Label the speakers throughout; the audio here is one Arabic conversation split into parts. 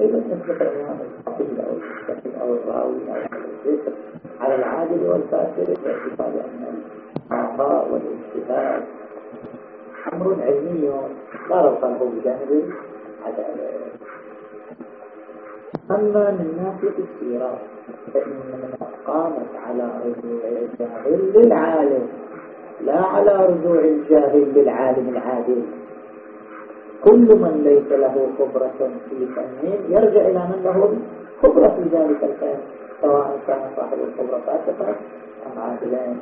Speaker 1: إذا نسبة الإمام الخطيب أو المستقيم أو الراوي أو الذكر على العادل والفاسد باعتبار أن الآخاء والاجتهاد أمر علمي لا ربط له بجانب العدالة أما من ناحية السيرة فإنها قامت على رجوع الجاهل للعالم لا على رجوع الجاهل للعالم العادل كل من ليس له خبرة في فن يرجع إلى من له خبرة في ذلك الفن سواء كان صاحب الخبرة فاسقا أم عادلين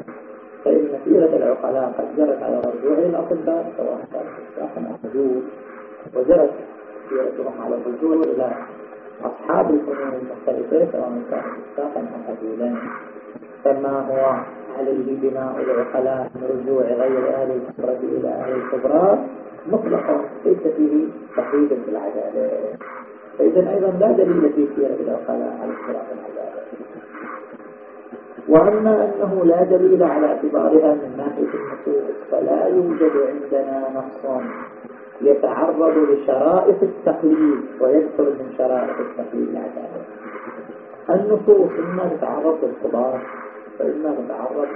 Speaker 1: فإن سيرة العقلاء قد جرت على رجوع الأطباء سواء كان فساقا أم حدود وجرت سيرتهم على الرجوع إلى أصحاب الفنون المختلفة سواء كان فساقا أم عدولا فما هو عليه بناء العقلاء من رجوع غير أهل الخبرة إلى أهل الخبرات مطلقا ليس فيه تقييد في العدالة فإذا أيضا لا دليل في سيرة العقلاء على اختلاف العدالة وأما أنه لا دليل على اعتبارها من ناحية النصوص فلا يوجد عندنا نص يتعرض لشرائط التقليد ويدخل من شرائط التقليد العدالة النصوص إما تتعرض للخبار فإما تتعرض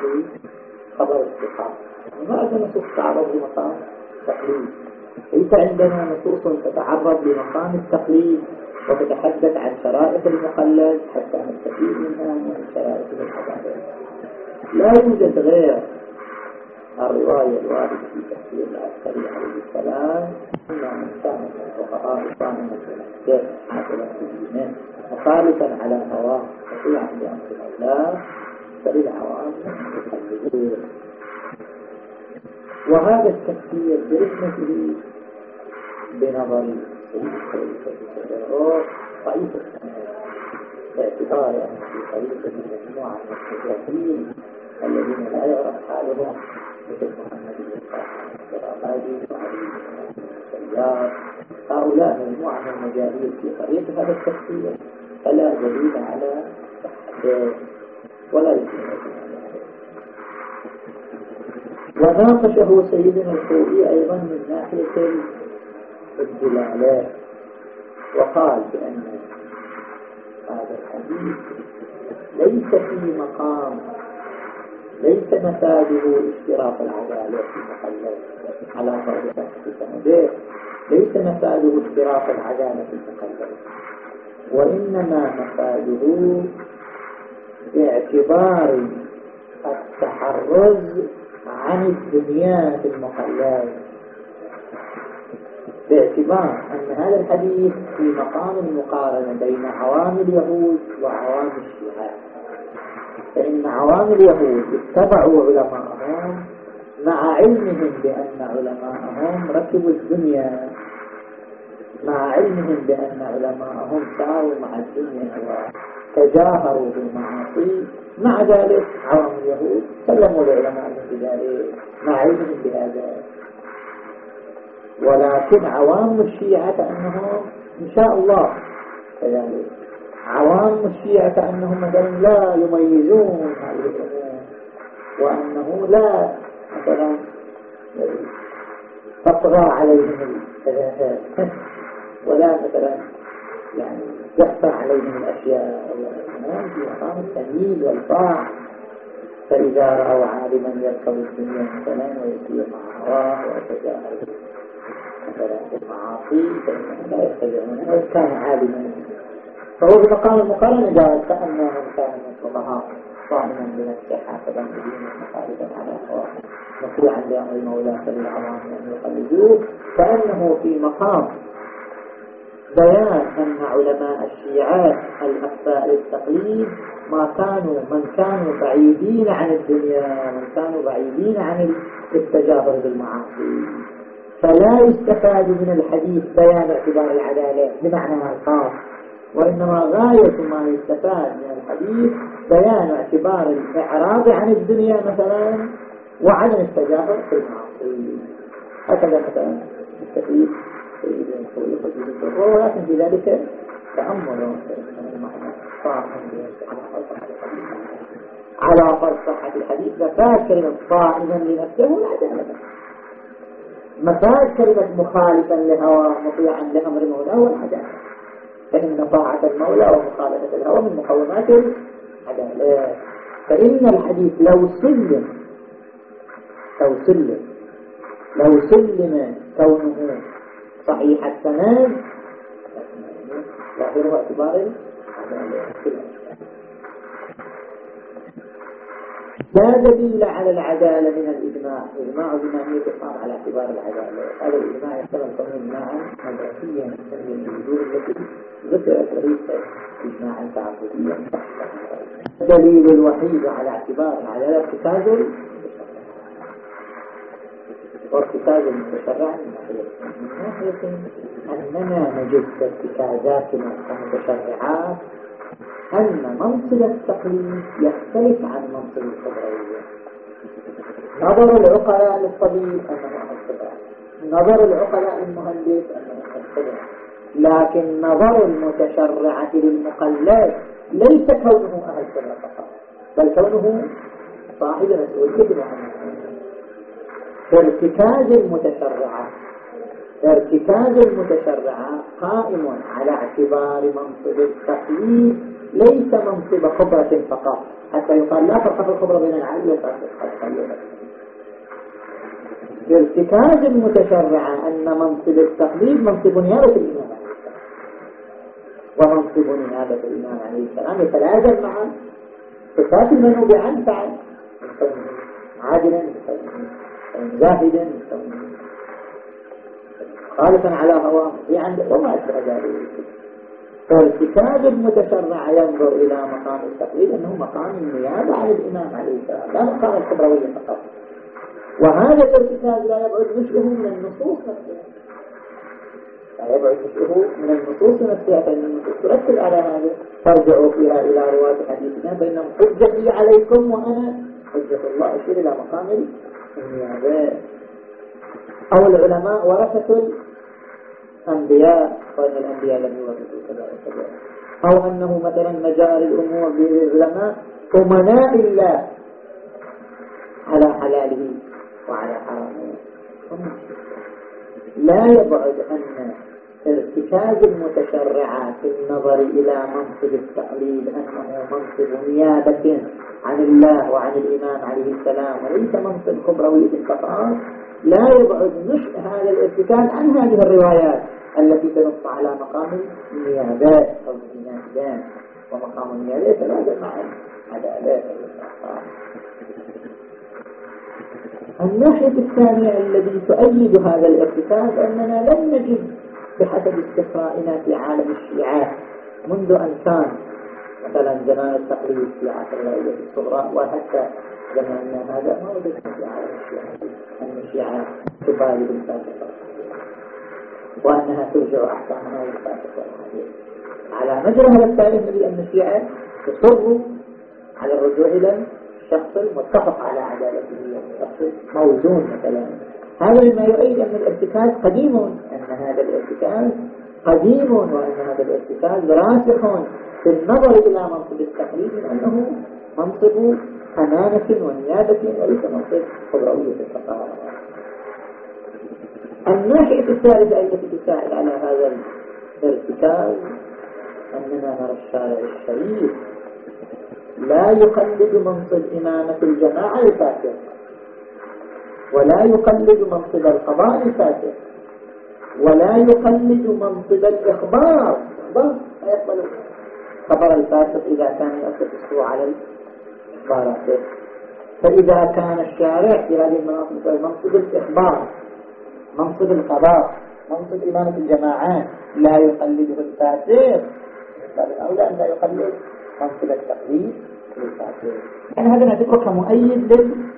Speaker 1: لخبر الثقة. ما أدى نصوص تتعرض لمقام التقليد ليس عندنا نصوص تتعرض لمقام التقليد وتتحدث عن شرائط المقلد حتى نستفيد منها من شرائط الحضارة لا يوجد غير الرواية الواردة في تفسير العسكري عليه السلام أن من كان من الفقهاء الأحداث عاقلا في دينه مخالفا على هواه مطيعا بأمر الله فللعوام يقلدون وهذا التفسير برحمته بنظر ضعيف باعتبار أن في طريقة مجموعة من المستشرقين الذين لا يعرف حالهم مثل محمد بن الرمادي وعلي بن السيار هؤلاء مجموعة من المجاهيل في طريق هذا التفسير فلا دليل على صحته ولا يمكن وناقشه سيدنا الخوئي أيضا من ناحية الدلالات. وقال بأن هذا الحديث ليس في مقام ليس مفاده اشتراط العدالة في المقلد على فرض سنده ليس مفاده اشتراط العدالة في المقلد وإنما مفاده اعتبار التحرز عن الدنيا في المقلات باعتبار أن هذا الحديث في مقام المقارنة بين عوام اليهود وعوام الشيعة. فإن عوام اليهود اتبعوا علماءهم مع علمهم بأن علماءهم ركبوا الدنيا مع علمهم بأن علماءهم ساروا مع الدنيا. وتجاهروا بالمعاصي. مع ذلك عوام اليهود سلموا لعلمائهم بذلك مع علمهم بهذا. ولكن عوام الشيعة كأنهم إن شاء الله كذلك. عوام الشيعة كأنهم مثلا لا يميزون وأنه لا مثلا تطغى عليهم الثلاثات ولا مثلا يعني يخفى عليهم الأشياء والإيمان في مقام التمييز والطاعة فإذا رأوا عالما يركب الدنيا مثلا ويسير مع هواه ويتجاهل مثلا بالمعاصي فإنهم لا يتبعون. وإن كان عالما. فهو في مقام المقارنة جاء كأن من كان الفقهاء صائما بنفسه حافظا بدينه مخالفا على هواه مطيعا لأمر المولى فللعوام أن يقلدوه كأنه في مقام بيان أن علماء الشيعات الأخفاء للتقليد ما كانوا من كانوا بعيدين عن الدنيا من كانوا بعيدين عن التجاهر بالمعاصي. فلا يستفاد من الحديث بيان اعتبار العدالة بمعنى الخاص وإنما غاية ما يستفاد من الحديث بيان اعتبار الإعراض عن الدنيا مثلا وعدم التجاهر المعاصي هكذا مثلا. ولكن في ذلك تأمل على فرض صحة الحديث فاكر صائما لنفسه لا دعم مفاد كلمة مخالفا لهوى مطيعا لأمر مولاه والعدالة فإن طاعة المولى ومخالفة الهوى من مقومات العدالة فإن الحديث لو سلم لو سلم لو سلم كونه صحيح السند ظاهره اعتبار لا دليل على العدالة من الإجماع. إجماع بما يقام على اعتبار العدالة. هذا الإجماع يعتبر كونه إجماعا مدرسيا من الوجوه التي ذكرت ليس إجماعا تعبديا الدليل الوحيد على اعتبار العدالة. ارتكاز وارتكاز المتشرع ناحية أننا نجد ارتكازاتنا كمتشرعات أن منصب التقليد يختلف عن منصب الخبروية نظر العقلاء للطبيب أنه خبرة نظر العقلاء للمهندس أنه خبرة لكن نظر المتشرعة للمقلد ليس كونه أهل خبرة فقط بل كونه صاحب مسؤولية. وعمل ارتكاز المتشرعة. ارتكاز المتشرعة قائم على اعتبار منصب التقليد ليس منصب خبرة فقط. حتى يقال لا في الخبرة بين العالم والفاسق ارتكاز المتشرعة أن منصب التقليد منصب نيابة الإمام ومنصب نيابة الإمام عليه السلام. يتلازم مع صفات المنوب عن فعل. عادلا زاهدا خالفا على هواه. في عنده وما أشبه ذلك فالكتاب المتشرع ينظر إلى مقام التقليد أنه مقام النيابة عن الإمام عليه السلام. لا مقام الخبروية فقط. وهذا الارتكاز لا يبعد نشأه من النصوص نفسها. لا يبعد نشأه من النصوص نفسها. فإن النصوص تركز على هذا ترجعوا فيها إلى رواة حديثنا بينهم حجتي عليكم وأنا حجة الله أشير إلى مقام أو العلماء ورثة الأنبياء. وأن الأنبياء لم يورثوا كذا وكذا أو أنه مثلا مجاري الأمور بالعلماء أمناء الله على حلاله وعلى حرامه. لا يبعد أن ارتكاز المتشرعات النظر إلى منصب التقليد أنه منصب نيابة عن الله وعن الإمام عليه السلام وليس منصب خبروي فقط لا يبعد نشأ هذا الارتكاز عن هذه الروايات التي تنص على مقام النيابات أو النيابات ومقام النيابات يتلازم مع العدالات الناحية الثانية الذي تؤيد هذا الارتكاز أننا لم نجد بحسب استقرائنا في عالم الشيعات منذ أن كان مثلا زمان التقليد في عصر العيدة الصغرى وحتى زماننا هذا ما وجدنا في عالم الشيعة أن الشيعة تبالي بالفاسقة. وأنها ترجع أحكامها للفاسقة. على مجرى هذا التاريخ الذي أن الشيعة تصر على الرجوع إلى الشخص المتفق على عدالته الشخص موزون مثلا. هذا مما يؤيد أن الارتكاز قديم أن هذا الارتكاز قديم وأن هذا الارتكاز راسخ في النظر إلى منصب التقليد من أنه منصب أمانة ونيابة وليس منصب خبروية فقط الناحية الثالثة التي تساعد على هذا الارتكاز أننا نرى الشارع الشريف لا يقلد منصب إمامة الجماعة الفاتح ولا يقلد منصب القضاء الفاتح ولا يقلد منصب الإخبار. إخبار لا يقبل خبر الفاسق إذا كان السوء على الإخبارات فإذا كان الشارع في هذه المناصب منصب الإخبار منصب القضاء منصب إمامة الجماعات لا يقلده الفاسق. باب الأولى أن لا يقلد منصب التقليد للفاسق يعني هذا نعتبره كمؤيد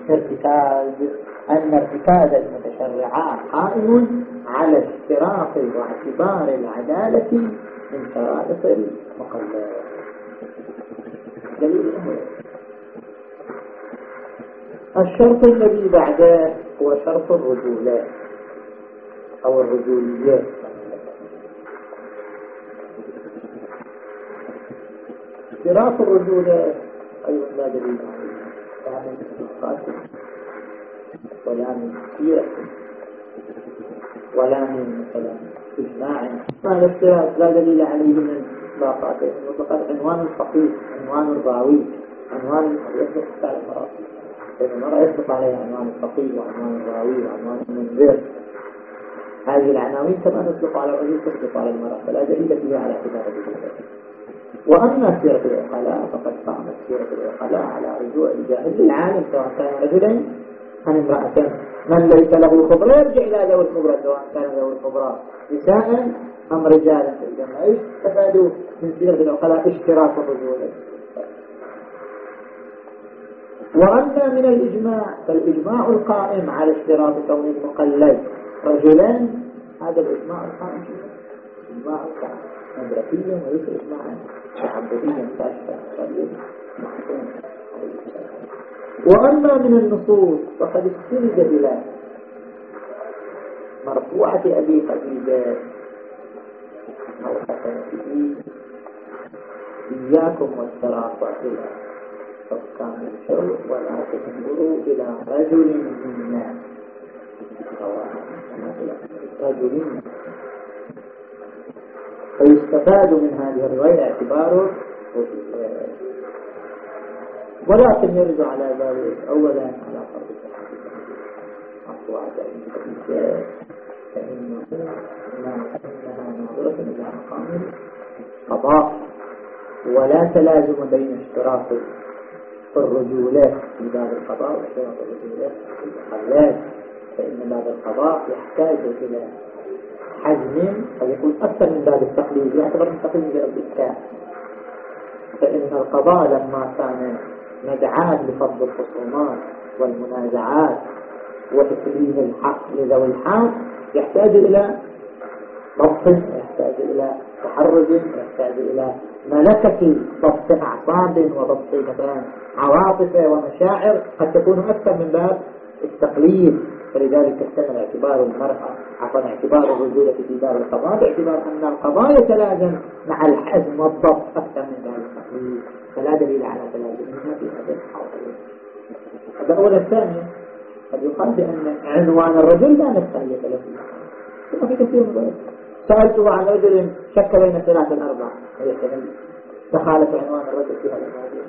Speaker 1: للارتكاز. أن ارتكاز المتشرعات قائم على اشتراط واعتبار العدالة من شرائط المقلد دليل الشرط الذي بعده هو شرط الرجولة أو الرجوليات اشتراط الرجولة أيضا لا دليل عليه. ولا من كثير ولا من مثلا إجماع. ما الاختلاف لا دليل عليه من الإطلاقات. المطلقات عنوان الفقيه عنوان الراوي عنوان يطلق على المرأة المرأة يطلق عليها عنوان الفقيه وعنوان الراوي وعنوان المنذر هذه العناوين كما تطلق على الرجل تطلق على المرأة. فلا دليل فيها على اعتبار الرجل وأما سيرة العقلاء فقد قامت سيرة العقلاء على رجوع الجاهل للعالم سواء كان رجلا أم امرأة من ليس له خبرة يرجع إلى ذوي الخبرة سواء كان ذوي الخبرة نساء أم رجالا في الجمع استفادوا من سيرة العقلاء اشتراك الرجولة وأما من الإجماع فالإجماع القائم على اشتراط كون المقلد رجلا هذا الإجماع القائم. إجماع القائم. مدركيا وليس إجماعا. تعبديا كاشفا وأما من النصوص فقد استند إلى مرفوعة أبي حسنته إياكم والتراقع إلى حكام الشر ولا تنظروا إلى رجل منا. رجل فيستفاد من هذه الرواية اعتباره ولكن يرد على ذلك أولا على فرض مرفوعة فإنه ما أنها ناظرة إلى مقام القضاء ولا تلازم بين اشتراط الرجولة في باب القضاء واشتراط الرجولة في الحلال فإن باب القضاء يحتاج إلى حجم قد يكون أكثر من باب التقليد يعتبر من تقليد الإسكان فإن القضاء لما كان مدعاة لفضل الخصومات والمنازعات وتسليم الحق لذوي الحق يحتاج إلى ضبط يحتاج إلى تحرز يحتاج إلى ملكة ضبط أعصاب وضبط مثلا عواطف ومشاعر قد تكون أكثر من باب التقليد. فلذلك احتمل اعتبار المرأة عفوا اعتبار الرجولة في باب القضاء باعتبار أن القضاء يتلازم مع الحزم والضبط أكثر من التقليد فلا دليل على تلازمهما في هذا الحاضر. هذا أولا الثاني. قد بأن عنوان الرجل لا نستهلك له. ثم في كثير من سألته عن رجل شك بين الثلاث الأربع. ويتهل تخالف عنوان الرجل في هذا الموضوع.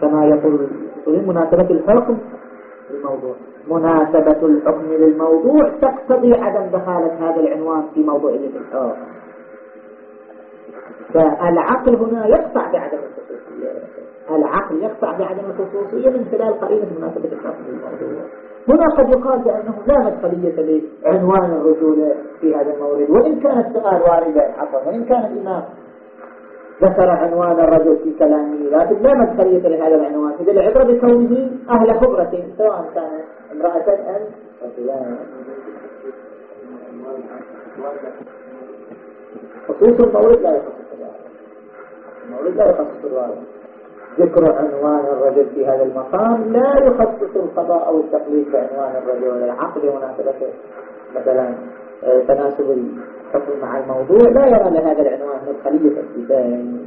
Speaker 1: كما يقول مناسبة الحكم الموضوع مناسبة الحكم للموضوع تقتضي عدم دخالة هذا العنوان في موضوع الحكم فالعقل هنا يقطع بعدم الخصوصية. العقل يقطع بعدم الخصوصية من خلال قرينة مناسبة الحكم للموضوع هنا قد يقال بأنه لا مدخلية لعنوان الرجولة في هذا المورد وإن كان السؤال واردا عفوا وإن كان الإمام ذكر عنوان الرجل في كلامه لكن لا مدخلية لهذا العنوان. إذا العبرة بكونه أهل خبرة سواء كان امرأة أم رجلان خصوص المورد لا يخصص لا يخصص الوارد ذكر عنوان الرجل في هذا المقام لا يخصص القضاء أو التقليد بعنوان الرجل ولا العقل مناسبته مثلا آه، تناسب الحكم مع الموضوع لا يرى لهذا العنوان مدخلية الكتاب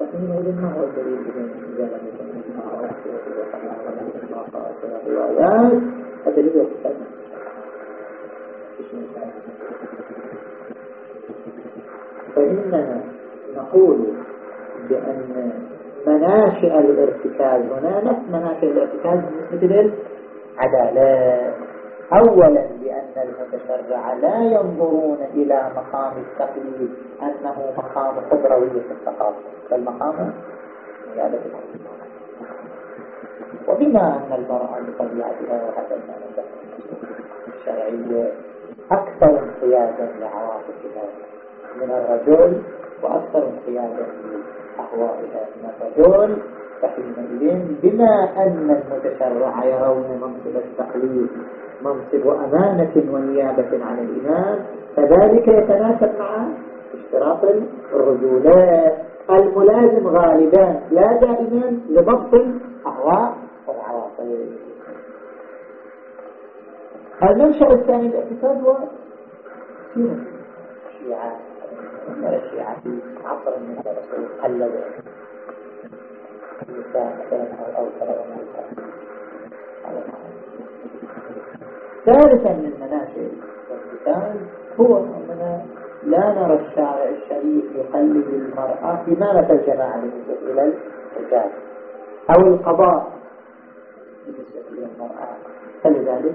Speaker 1: فحينئذ ما هو الدليل إذا لم يكن الروايات الدليل الكتاب فإننا نقول بأن مناشئ الارتكاز هنا نفس مناشئ الارتكاز بالنسبة للعدالات أولا لأن المتشرع لا ينظرون إلى مقام التقليد أنه مقام قدروية الثقافة بل مقام زيادة وبما أن المرأة بطبيعتها وهذا ما الشرعية أكثر انقيادا لعواطفها. من الرجل وأكثر انقيادا لأهوائها من الرجل فحينئذ بما أن المتشرع يرون منصب التقليد منصب أمانة ونيابة عن الإمام فذلك يتناسب مع اشتراط الرجولات الملازم غالبا لا دائما لضبط الأهواء والعواطف. المنشأ الثاني الاعتقاد هو الشيعة ثالثا من القتال هو أننا لا نرى الشارع الشريف يقلد المرأة إمامة الجماعة بالنسبة إلى الرجال أو القضاء بالنسبة إلى المرأة. فلذلك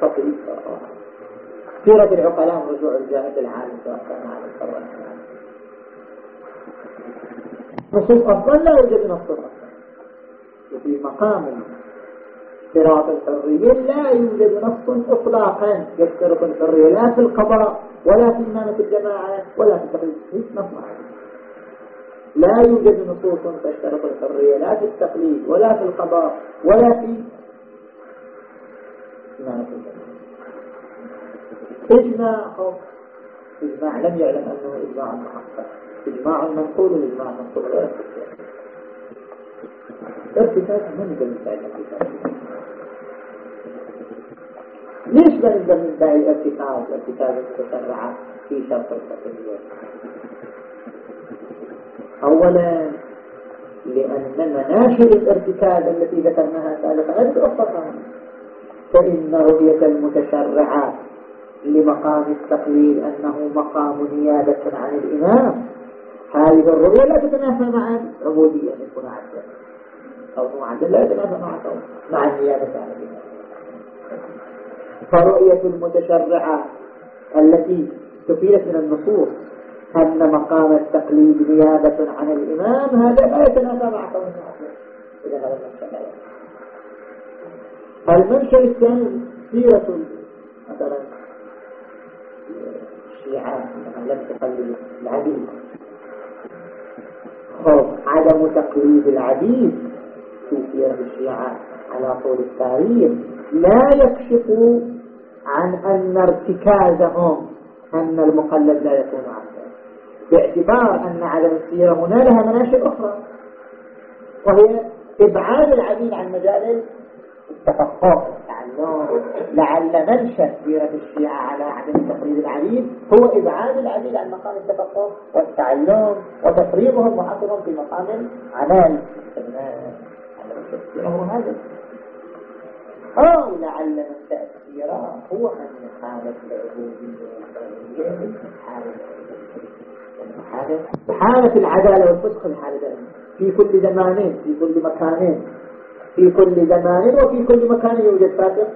Speaker 1: فقير العقلاء رجوع الجاهد العالم كان على القرآن. نصوص أفضل لا يوجد نص أفضل وفي مقام صراط الحرية لا يوجد نص إطلاقا يشترط الحرية لا في القضاء ولا في إمامة الجماعة ولا في التقليد. نص لا يوجد نصوص تشترط الحرية لا في التقليد ولا في القضاء ولا في إمامة الجماعة. إجماع إجماع لم يعلم أنه إجماع محقق. إجماع منقول الإجماع منقول. غير ارتكاز من بالنسبة للارتكاز ليش بنقدر ندعي الارتكاز الارتكاز المتسرعة في شرط الفقهية أولا لأن مناشئ الارتكاز التي ذكرناها سابقا لم تؤخرها فإن رؤية المتشرعات لمقام التقليد أنه مقام نيابة عن الإمام. هذه الرؤية لا تتنافى مع العبودية يكون عدلا أو معدل لا يتنافى مع مع النيابة عن الإمام. فرؤية المتشرعة التي تفيدت من النصوص أن مقام التقليد نيابة عن الإمام هذا لا يتنافى مع قول إذا هذا المنشأ الثاني سيرة مثلا الشيعة لم تقلد العديد خوف عدم تقليد العديد في سيرة الشيعة على طول التاريخ. لا يكشف عن أن ارتكازهم أن المقلد لا يكون عبدا باعتبار أن عدم السيرة هنا لها مناشئ أخرى وهي إبعاد العديد عن مجال التفقه التعلم لعل منشأ سيرة الشيعة على عدم تقليد العديد هو إبعاد العديد عن مقام التفقه والتعلم وتفريغهم وحصرهم في مقام العمل. هذا. أو لعل من هو أن حالة العبودية حالة حالة العدالة والفسق الحالة في كل زمان في كل مكان في كل زمان وفي كل مكان يوجد فاسق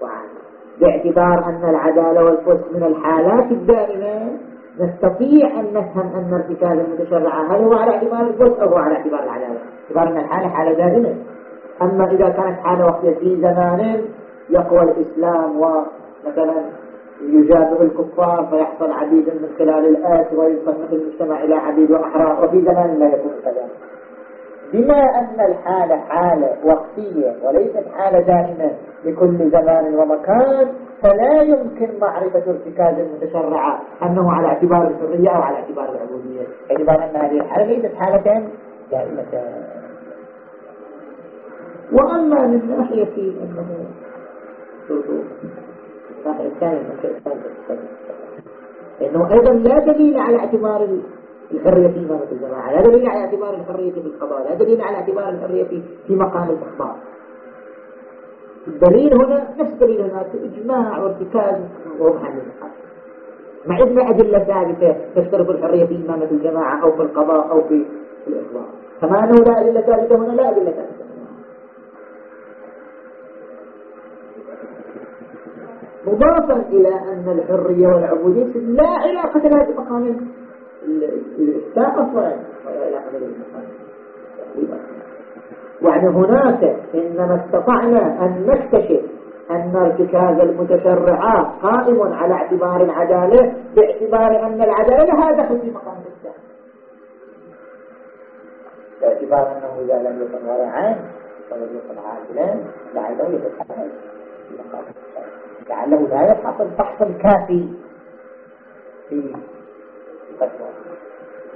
Speaker 1: وعالم باعتبار أن العدالة والفسق من الحالات الدائمة نستطيع أن نفهم أن ارتكاز المتشرعة هل هو على اعتبار الفسق أو على اعتبار العدالة. اعتبار أن الحالة حالة دائمة. أما إذا كانت حالة وقتية في زمان يقوى الإسلام ومثلا يجابه الكفار فيحصل عديد من خلال الآت ويصنف المجتمع إلى عديد وأحرار وفي زمان لا يكون كذلك. بما أن الحالة حالة وقتية وليست حالة دائمة لكل زمان ومكان فلا يمكن معرفة ارتكاز المتشرعة أنه على اعتبار الحرية أو على اعتبار العبودية. باعتبار أن هذه الحالة ليست حالة دائمة. وأما من ناحية أنه لأنه أيضا لا دليل على اعتبار الحرية في إمامة الجماعة. لا دليل على اعتبار الحرية في القضاء لا دليل على اعتبار الحرية في, في مقام الإخبار الدليل هنا نفس دليل هناك إجماع وارتكاز وهو محل مع إذن أدلة ثابتة تشترط الحرية في إمامة الجماعة أو في القضاء أو في الإخبار. كما أنه لا أدلة ثابتة هنا لا أدلة ثابتة. مضافا إلى أن الحرية والعبودية لا علاقة لها بمقام بالمقام يعني هناك إنما استطعنا أن نكتشف أن ارتكاز المتشرعات قائم على اعتبار العدالة باعتبار أن العدالة لها دخل في مقام الإفتاء باعتبار أنه إذا لم يكن ورعا ولم يكن عادلا لعله يتحمل لعله لا يفحص الفحص الكافي في الفتوى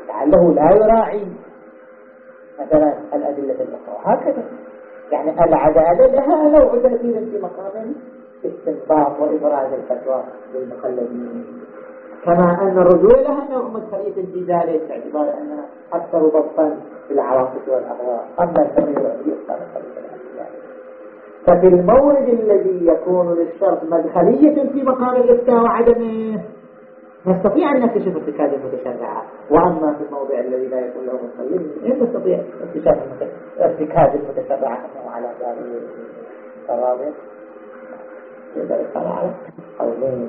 Speaker 1: لعله لا يراعي مثلا الأدلة الأخرى هكذا. يعني العدالة لها نوع تأثير في مقام استنباط وإبراز الفتوى للمخلدين. كما أن الرجوع لها نوع من في ذلك باعتبار أنها أكثر ضبطا في العواطف والأهواء أما الحرية يبقى ففي المورد الذي يكون للشرط مدخلية في مقام الإفتاء وعدمه نستطيع أن نكتشف ارتكاز المتشرعات وأما في الموضع الذي لا يكون له مدخلين إيه نستطيع اكتشاف ارتكاز المتشرعات على ذلك الرابع يقدر يطلع على قولين.